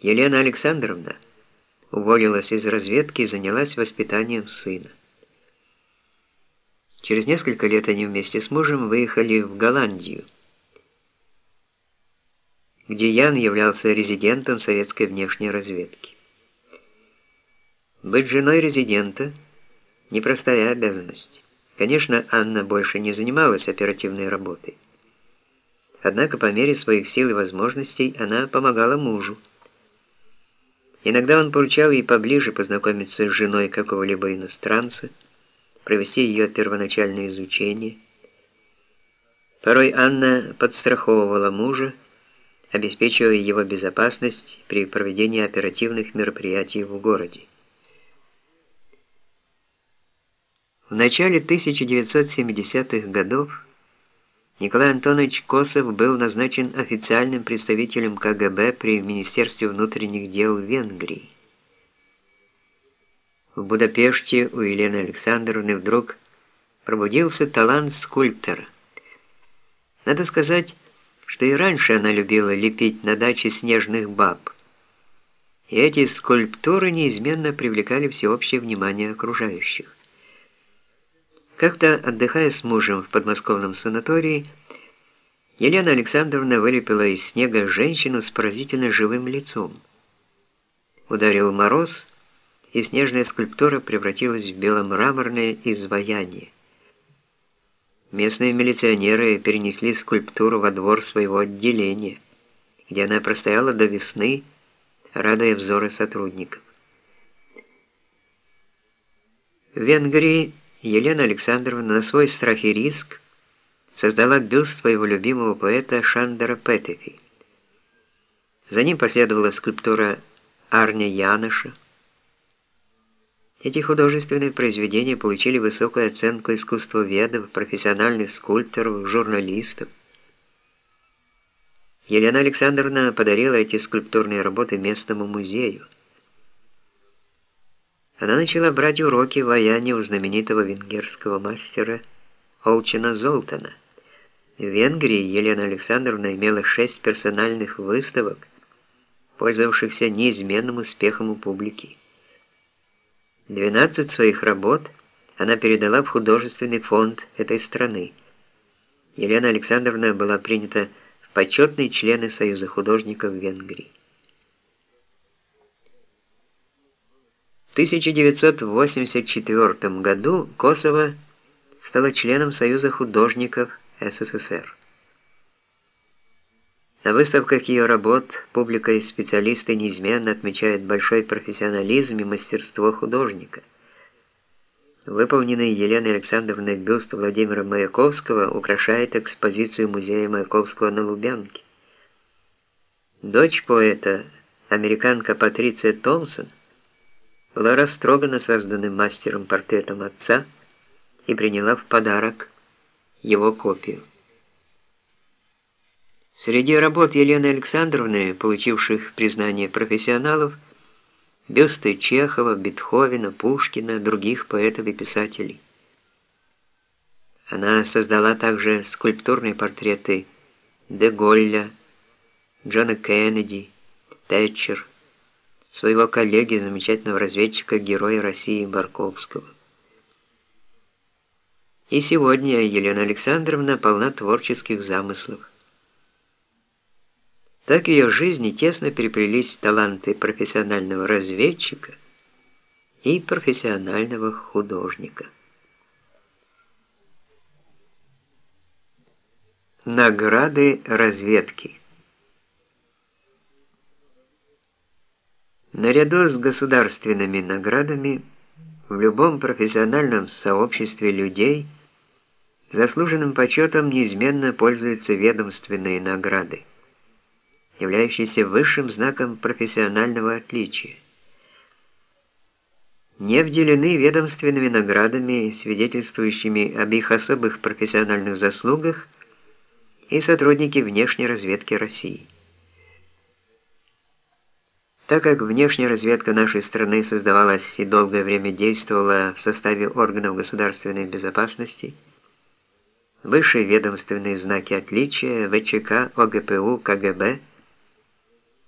Елена Александровна уволилась из разведки и занялась воспитанием сына. Через несколько лет они вместе с мужем выехали в Голландию, где Ян являлся резидентом советской внешней разведки. Быть женой резидента – непростая обязанность. Конечно, Анна больше не занималась оперативной работой. Однако по мере своих сил и возможностей она помогала мужу. Иногда он поручал ей поближе познакомиться с женой какого-либо иностранца, провести ее первоначальное изучение. Порой Анна подстраховывала мужа, обеспечивая его безопасность при проведении оперативных мероприятий в городе. В начале 1970-х годов Николай Антонович Косов был назначен официальным представителем КГБ при Министерстве внутренних дел Венгрии. В Будапеште у Елены Александровны вдруг пробудился талант скульптора. Надо сказать, что и раньше она любила лепить на даче снежных баб. И эти скульптуры неизменно привлекали всеобщее внимание окружающих. Как-то, отдыхая с мужем в подмосковном санатории, Елена Александровна вылепила из снега женщину с поразительно живым лицом. Ударил мороз, и снежная скульптура превратилась в беломраморное изваяние. Местные милиционеры перенесли скульптуру во двор своего отделения, где она простояла до весны, радуя взоры сотрудников. В Венгрии Елена Александровна на свой страх и риск создала бюст своего любимого поэта Шандера Петефи. За ним последовала скульптура Арня Яноша. Эти художественные произведения получили высокую оценку искусствоведов, профессиональных скульпторов, журналистов. Елена Александровна подарила эти скульптурные работы местному музею. Она начала брать уроки ваяния у знаменитого венгерского мастера Олчина Золтана. В Венгрии Елена Александровна имела шесть персональных выставок, пользовавшихся неизменным успехом у публики. 12 своих работ она передала в художественный фонд этой страны. Елена Александровна была принята в почетные члены Союза художников Венгрии. 1984 году Косово стало членом Союза художников СССР. На выставках ее работ публика и специалисты неизменно отмечают большой профессионализм и мастерство художника. Выполненный Еленой Александровной бюст Владимира Маяковского украшает экспозицию музея Маяковского на Лубянке. Дочь поэта, американка Патриция Томпсон, была растрогана созданным мастером портретом отца и приняла в подарок его копию. Среди работ Елены Александровны, получивших признание профессионалов, бюсты Чехова, Бетховена, Пушкина, других поэтов и писателей. Она создала также скульптурные портреты Де Голля, Джона Кеннеди, Тэтчер, своего коллеги, замечательного разведчика, героя России Барковского. И сегодня Елена Александровна полна творческих замыслов. Так в ее жизни тесно переплелись таланты профессионального разведчика и профессионального художника. Награды разведки Наряду с государственными наградами в любом профессиональном сообществе людей заслуженным почетом неизменно пользуются ведомственные награды, являющиеся высшим знаком профессионального отличия. Не обделены ведомственными наградами, свидетельствующими об их особых профессиональных заслугах, и сотрудники внешней разведки России. Так как внешняя разведка нашей страны создавалась и долгое время действовала в составе органов государственной безопасности, высшие ведомственные знаки отличия ВЧК, ОГПУ, КГБ –